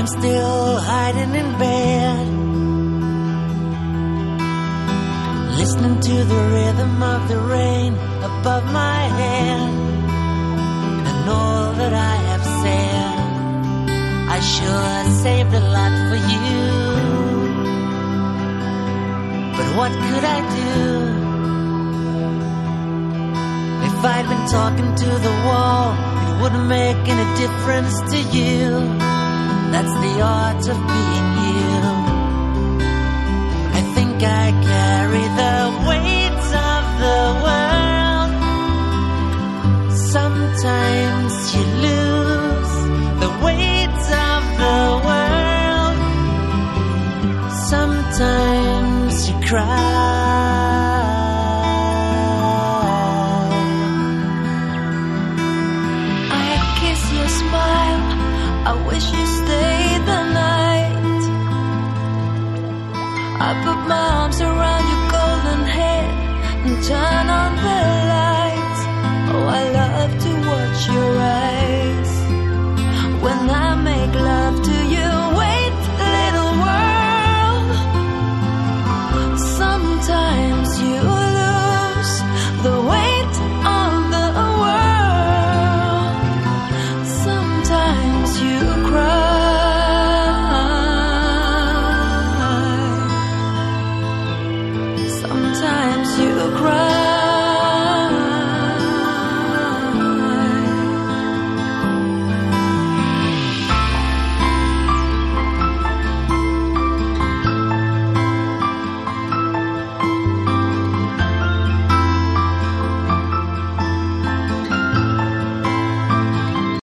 I'm still hiding in bed. Listening to the rhythm of the rain above my head. And all that I have said, I sure saved a lot for you. But what could I do? If I'd been talking to the wall, it wouldn't make any difference to you. That's the art of being you. I think I carry the weight of the world. Sometimes you lose the weight of the world. Sometimes you cry. I put my arms around your golden head and turn on the lights. Oh, I love to watch your.